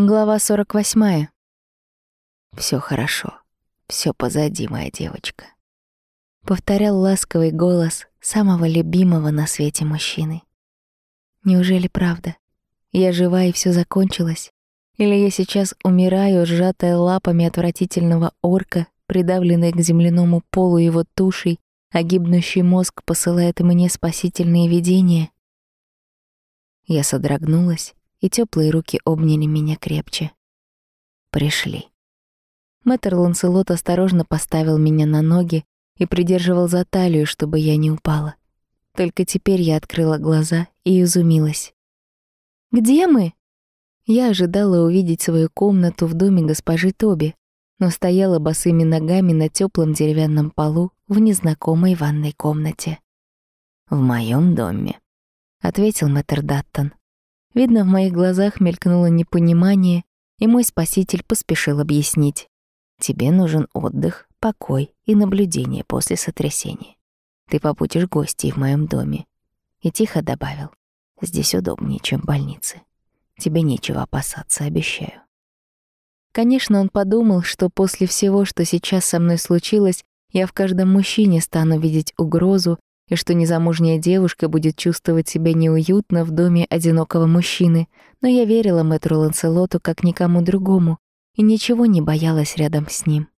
Глава 48. Все хорошо. все позади, моя девочка. Повторял ласковый голос самого любимого на свете мужчины. Неужели правда? Я жива и все закончилось? Или я сейчас умираю, сжатая лапами отвратительного орка, придавленная к земляному полу его тушей, а гибнущий мозг посылает мне спасительные видения? Я содрогнулась, и теплые руки обняли меня крепче. Пришли. Мэтр Ланселот осторожно поставил меня на ноги и придерживал за талию, чтобы я не упала. Только теперь я открыла глаза и изумилась. «Где мы?» Я ожидала увидеть свою комнату в доме госпожи Тоби, но стояла босыми ногами на теплом деревянном полу в незнакомой ванной комнате. «В моем доме», — ответил мэтр Даттон. Видно, в моих глазах мелькнуло непонимание, и мой спаситель поспешил объяснить. «Тебе нужен отдых, покой и наблюдение после сотрясения. Ты побудешь гостей в моем доме». И тихо добавил. «Здесь удобнее, чем в больнице. Тебе нечего опасаться, обещаю». Конечно, он подумал, что после всего, что сейчас со мной случилось, я в каждом мужчине стану видеть угрозу и что незамужняя девушка будет чувствовать себя неуютно в доме одинокого мужчины, но я верила мэтру Ланселоту как никому другому и ничего не боялась рядом с ним.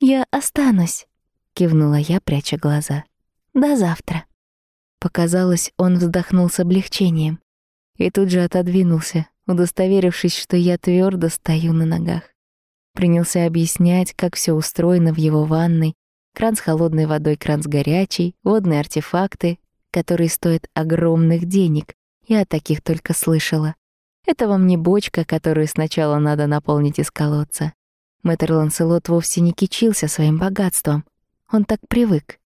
«Я останусь», — кивнула я, пряча глаза. «До завтра». Показалось, он вздохнул с облегчением и тут же отодвинулся, удостоверившись, что я твердо стою на ногах. Принялся объяснять, как все устроено в его ванной, кран с холодной водой, кран с горячей, водные артефакты, которые стоят огромных денег. Я о таких только слышала. Это вам не бочка, которую сначала надо наполнить из колодца. Мэтр Ланселот вовсе не кичился своим богатством. Он так привык.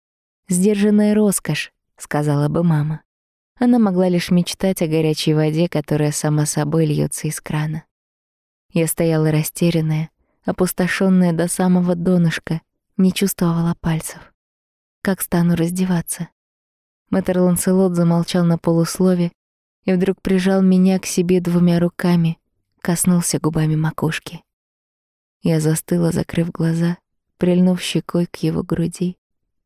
«Сдержанная роскошь», — сказала бы мама. Она могла лишь мечтать о горячей воде, которая сама собой льется из крана. Я стояла растерянная, опустошенная до самого донышка, не чувствовала пальцев. Как стану раздеваться? Мэтр Ланселот замолчал на полуслове и вдруг прижал меня к себе двумя руками, коснулся губами макушки. Я застыла, закрыв глаза, прильнув щекой к его груди,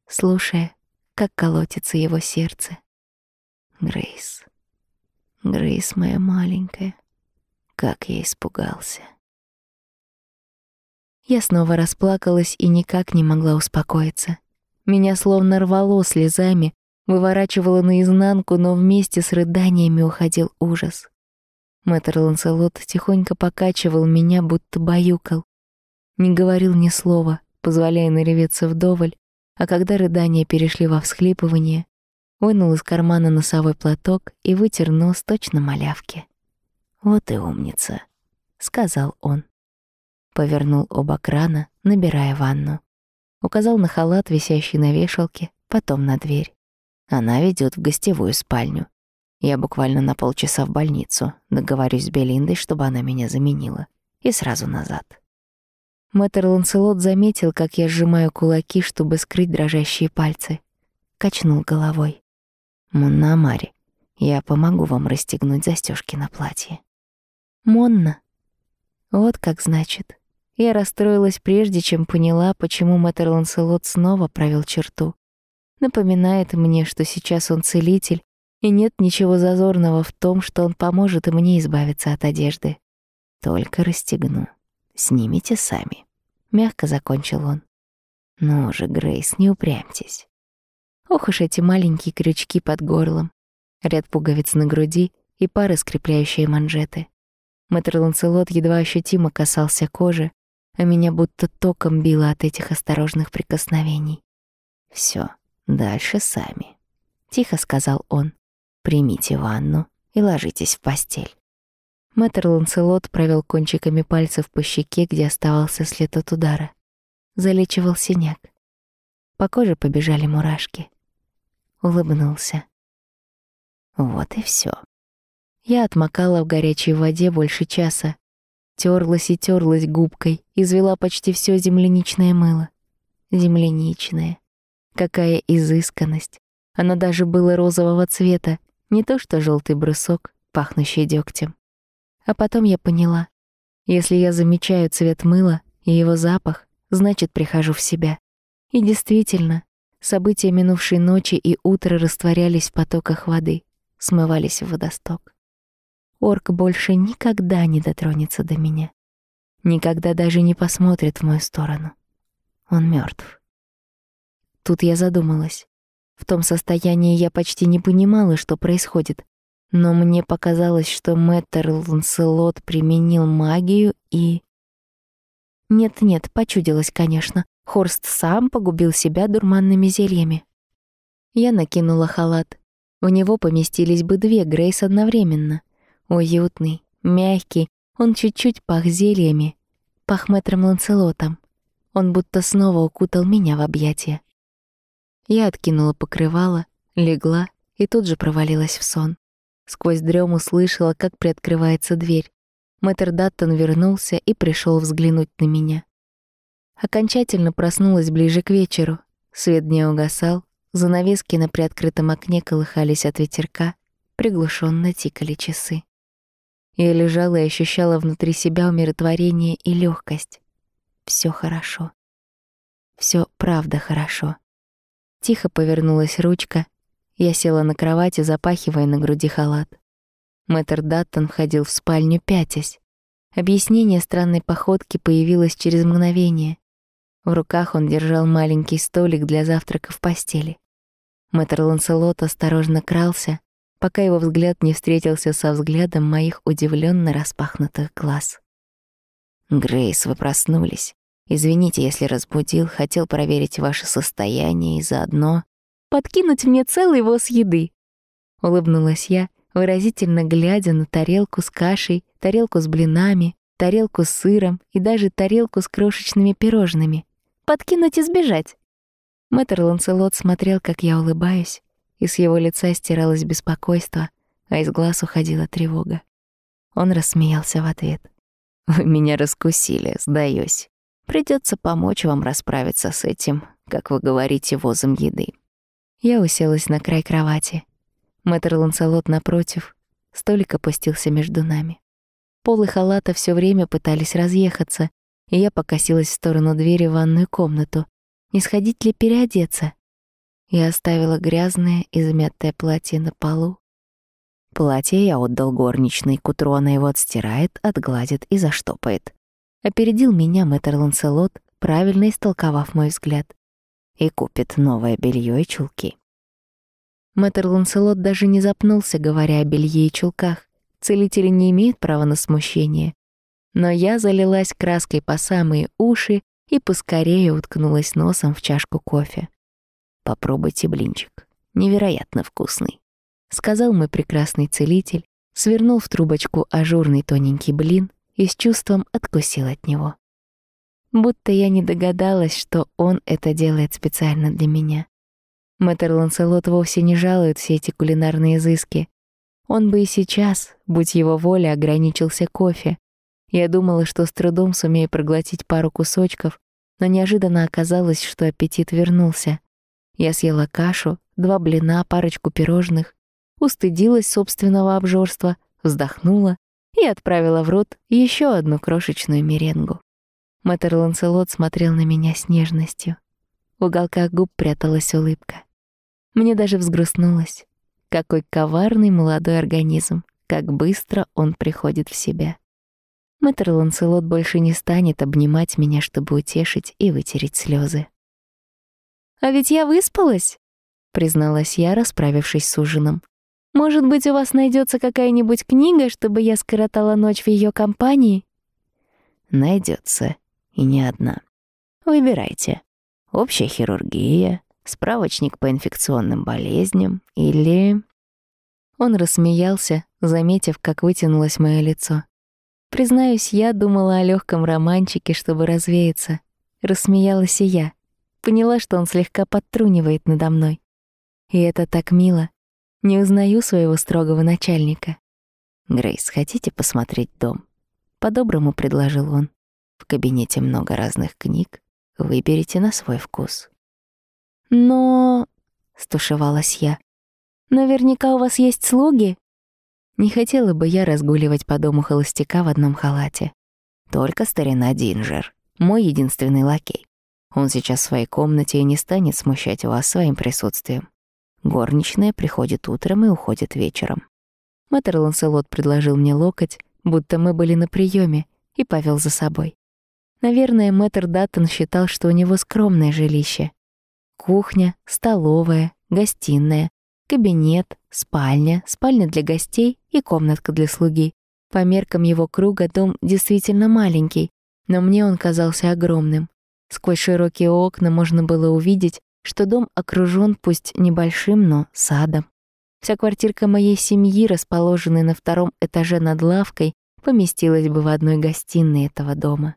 слушая, как колотится его сердце. Грейс, Грейс моя маленькая, как я испугался. Я снова расплакалась и никак не могла успокоиться. Меня словно рвало слезами, выворачивало наизнанку, но вместе с рыданиями уходил ужас. Мэтр Ланселот тихонько покачивал меня, будто баюкал. Не говорил ни слова, позволяя нареветься вдоволь, а когда рыдания перешли во всхлипывание, вынул из кармана носовой платок и вытер нос точно малявки. «Вот и умница», — сказал он. Повернул оба крана, набирая ванну. Указал на халат, висящий на вешалке, потом на дверь. Она ведет в гостевую спальню. Я буквально на полчаса в больницу. Договорюсь с Белиндой, чтобы она меня заменила. И сразу назад. Мэтр Ланселот заметил, как я сжимаю кулаки, чтобы скрыть дрожащие пальцы. Качнул головой. «Монна Амари, я помогу вам расстегнуть застежки на платье». «Монна?» Вот как значит. Я расстроилась прежде, чем поняла, почему мэтр Ланселот снова провел черту. Напоминает мне, что сейчас он целитель, и нет ничего зазорного в том, что он поможет мне избавиться от одежды. Только расстегну. Снимите сами. Мягко закончил он. Ну же, Грейс, не упрямьтесь. Ох уж эти маленькие крючки под горлом, ряд пуговиц на груди и пары скрепляющие манжеты. Мэтр Ланселот едва ощутимо касался кожи, а меня будто током било от этих осторожных прикосновений. Все, дальше сами», — тихо сказал он. «Примите ванну и ложитесь в постель». Мэтр Ланселот провел кончиками пальцев по щеке, где оставался след от удара. Залечивал синяк. По коже побежали мурашки. Улыбнулся. Вот и все. Я отмокала в горячей воде больше часа, Терлась и терлась губкой, извела почти все земляничное мыло. Земляничное. Какая изысканность. Оно даже было розового цвета, не то что желтый брусок, пахнущий дегтем. А потом я поняла. Если я замечаю цвет мыла и его запах, значит, прихожу в себя. И действительно, события минувшей ночи и утра растворялись в потоках воды, смывались в водосток. Орк больше никогда не дотронется до меня. Никогда даже не посмотрит в мою сторону. Он мертв. Тут я задумалась. В том состоянии я почти не понимала, что происходит. Но мне показалось, что мэтр Ланселот применил магию и... Нет-нет, почудилось, конечно. Хорст сам погубил себя дурманными зельями. Я накинула халат. В него поместились бы две Грейс одновременно. Уютный, мягкий, он чуть-чуть пах зельями, пах мэтром Ланселотом. Он будто снова укутал меня в объятия. Я откинула покрывало, легла и тут же провалилась в сон. Сквозь дрему слышала, как приоткрывается дверь. Мэтр Даттон вернулся и пришел взглянуть на меня. Окончательно проснулась ближе к вечеру. Свет дня угасал, занавески на приоткрытом окне колыхались от ветерка, приглушенно тикали часы. Я лежала и ощущала внутри себя умиротворение и легкость. Все хорошо. Все правда хорошо. Тихо повернулась ручка. Я села на кровати, запахивая на груди халат. Мэтр Даттон входил в спальню, пятясь. Объяснение странной походки появилось через мгновение. В руках он держал маленький столик для завтрака в постели. Мэтр Ланселот осторожно крался, пока его взгляд не встретился со взглядом моих удивленно распахнутых глаз. «Грейс, вы проснулись. Извините, если разбудил, хотел проверить ваше состояние и заодно...» «Подкинуть мне целый воз еды!» Улыбнулась я, выразительно глядя на тарелку с кашей, тарелку с блинами, тарелку с сыром и даже тарелку с крошечными пирожными. «Подкинуть и сбежать!» Мэтр Ланселот смотрел, как я улыбаюсь, и с его лица стиралось беспокойство, а из глаз уходила тревога. Он рассмеялся в ответ. «Вы меня раскусили, сдаюсь. Придется помочь вам расправиться с этим, как вы говорите, возом еды». Я уселась на край кровати. Мэтр Ланселот напротив, столик опустился между нами. Полы халата все время пытались разъехаться, и я покосилась в сторону двери в ванную комнату. Не сходить ли переодеться? Я оставила грязное, измятое платье на полу. Платье я отдал горничной, к утру она его отстирает, отгладит и заштопает. Опередил меня мэтр Ланселот, правильно истолковав мой взгляд. И купит новое белье и чулки. Мэтр Ланселот даже не запнулся, говоря о белье и чулках. Целители не имеют права на смущение. Но я залилась краской по самые уши и поскорее уткнулась носом в чашку кофе. Попробуйте блинчик. Невероятно вкусный. Сказал мой прекрасный целитель, свернул в трубочку ажурный тоненький блин и с чувством откусил от него. Будто я не догадалась, что он это делает специально для меня. Мэтр Ланселот вовсе не жалует все эти кулинарные изыски. Он бы и сейчас, будь его воля, ограничился кофе. Я думала, что с трудом сумею проглотить пару кусочков, но неожиданно оказалось, что аппетит вернулся. Я съела кашу, два блина, парочку пирожных, устыдилась собственного обжорства, вздохнула и отправила в рот еще одну крошечную меренгу. Мэтр Ланселот смотрел на меня с нежностью. В уголках губ пряталась улыбка. Мне даже взгрустнулось. Какой коварный молодой организм, как быстро он приходит в себя. Мэтр Ланселот больше не станет обнимать меня, чтобы утешить и вытереть слезы. «А ведь я выспалась», — призналась я, расправившись с ужином. «Может быть, у вас найдется какая-нибудь книга, чтобы я скоротала ночь в ее компании?» Найдется, и не одна. Выбирайте. Общая хирургия, справочник по инфекционным болезням или...» Он рассмеялся, заметив, как вытянулось мое лицо. Признаюсь, я думала о легком романчике, чтобы развеяться. Рассмеялась и я поняла, что он слегка подтрунивает надо мной. И это так мило. Не узнаю своего строгого начальника. «Грейс, хотите посмотреть дом?» По-доброму предложил он. «В кабинете много разных книг. Выберите на свой вкус». «Но...» — стушевалась я. «Наверняка у вас есть слуги?» Не хотела бы я разгуливать по дому холостяка в одном халате. Только старина Динджер, мой единственный лакей. Он сейчас в своей комнате и не станет смущать вас своим присутствием. Горничная приходит утром и уходит вечером. Мэтр Ланселот предложил мне локоть, будто мы были на приеме, и повел за собой. Наверное, мэтр Даттон считал, что у него скромное жилище. Кухня, столовая, гостиная, кабинет, спальня, спальня для гостей и комнатка для слуги. По меркам его круга дом действительно маленький, но мне он казался огромным. Сквозь широкие окна можно было увидеть, что дом окружен пусть небольшим, но садом. Вся квартирка моей семьи, расположенная на втором этаже над лавкой, поместилась бы в одной гостиной этого дома.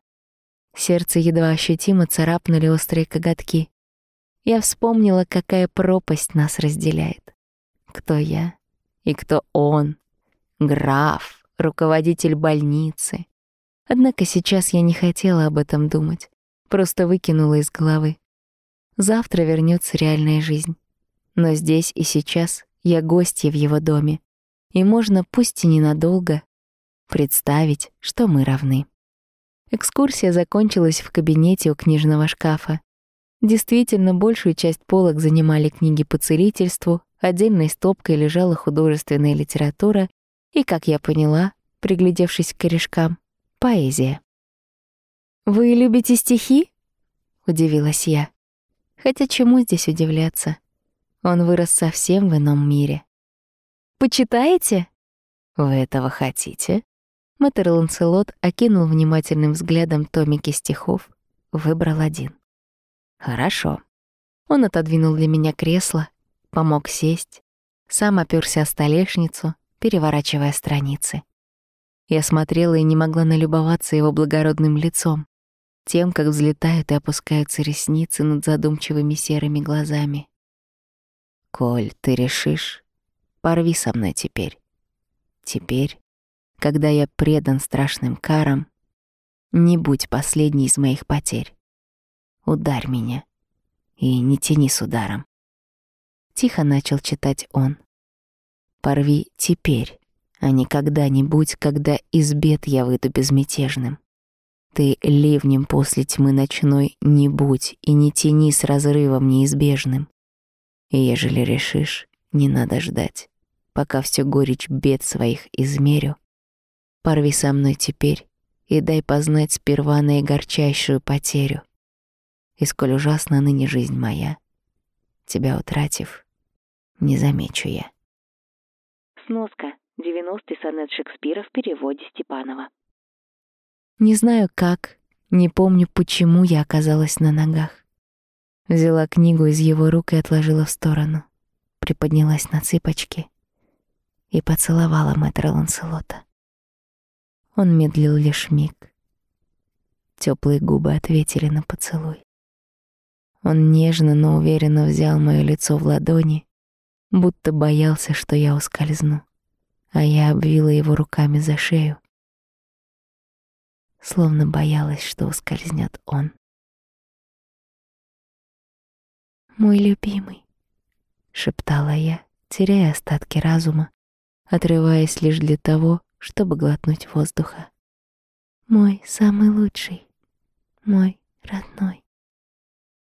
Сердце едва ощутимо царапнули острые коготки. Я вспомнила, какая пропасть нас разделяет. Кто я и кто он. Граф, руководитель больницы. Однако сейчас я не хотела об этом думать. Просто выкинула из головы. Завтра вернется реальная жизнь. Но здесь и сейчас я гостья в его доме. И можно, пусть и ненадолго, представить, что мы равны. Экскурсия закончилась в кабинете у книжного шкафа. Действительно, большую часть полок занимали книги по целительству, отдельной стопкой лежала художественная литература и, как я поняла, приглядевшись к корешкам, поэзия. «Вы любите стихи?» — удивилась я. Хотя чему здесь удивляться? Он вырос совсем в ином мире. «Почитаете?» «Вы этого хотите?» Мэтр Ланселот окинул внимательным взглядом томики стихов, выбрал один. «Хорошо». Он отодвинул для меня кресло, помог сесть, сам оперся о столешницу, переворачивая страницы. Я смотрела и не могла налюбоваться его благородным лицом, тем, как взлетают и опускаются ресницы над задумчивыми серыми глазами. «Коль, ты решишь, порви со мной теперь. Теперь когда я предан страшным карам, не будь последней из моих потерь. Ударь меня и не тяни с ударом. Тихо начал читать он. Порви теперь, а не когда-нибудь, когда из бед я выйду безмятежным. Ты ливнем после тьмы ночной не будь и не тяни с разрывом неизбежным. И ежели решишь, не надо ждать, пока всю горечь бед своих измерю, Порви со мной теперь и дай познать сперва наигорчайшую потерю. И сколь ужасна ныне жизнь моя, тебя утратив, не замечу я. Сноска. 90-й сонет Шекспира в переводе Степанова. Не знаю как, не помню, почему я оказалась на ногах. Взяла книгу из его рук и отложила в сторону. Приподнялась на цыпочки и поцеловала мэтра Ланселота. Он медлил лишь миг. Теплые губы ответили на поцелуй. Он нежно, но уверенно взял моё лицо в ладони, будто боялся, что я ускользну, а я обвила его руками за шею, словно боялась, что ускользнет он. «Мой любимый», — шептала я, теряя остатки разума, отрываясь лишь для того, чтобы глотнуть воздуха. Мой самый лучший, мой родной.